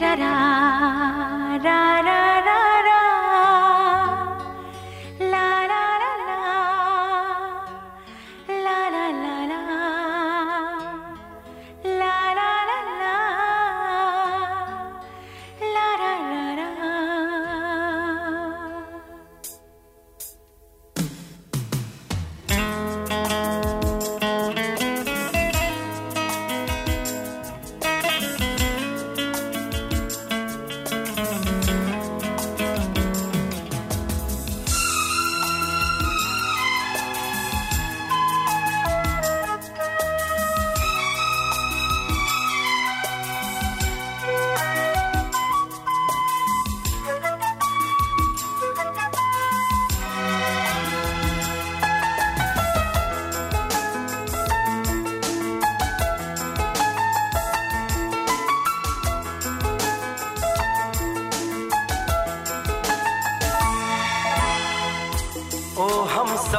Da da.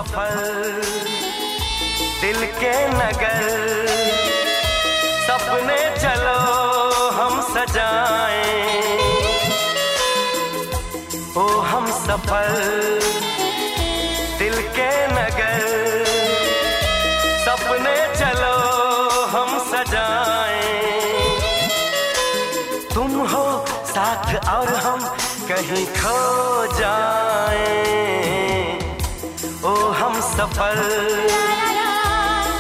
सफ़र दिल के नगर। सपने चलो, हम सजाएँ। ओ, हम सफ़र दिल के नगर। सपने चलो, हम सजाएँ। तुम हो साथ और हम कहीं खो जाएँ सफ़र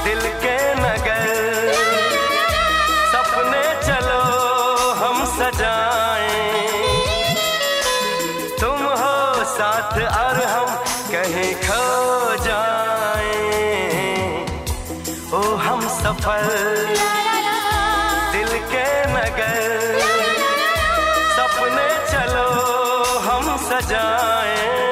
दिल के नगर। सपने चलो, हम सजाएँ। तुम हो साथ और हम कहीं खो जाएँ। ओ, हम सफ़र दिल के नगर। सपने चलो, हम सजाएँ।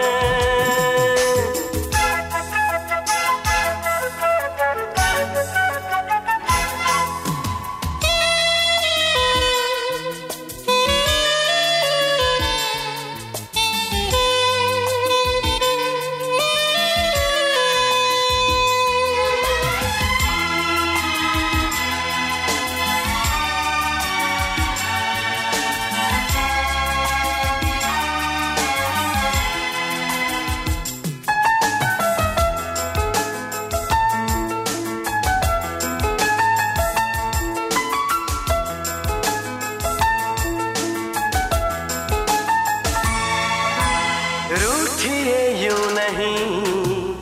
रूठिए यूँ नहीं।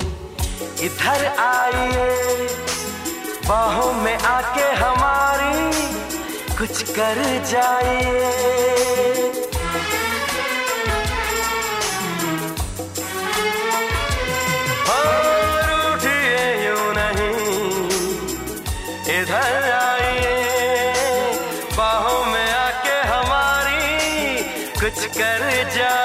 इधर आइए, बाहों में आके हमारी कुछ कर जाइए। इधर आइए, बाहों में आके हमारी कुछ कर जाइए।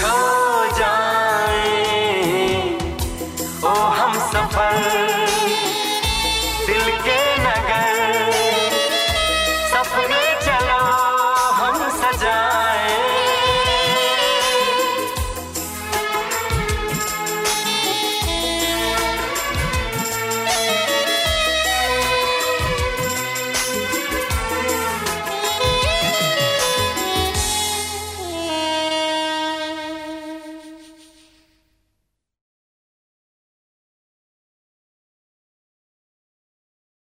come.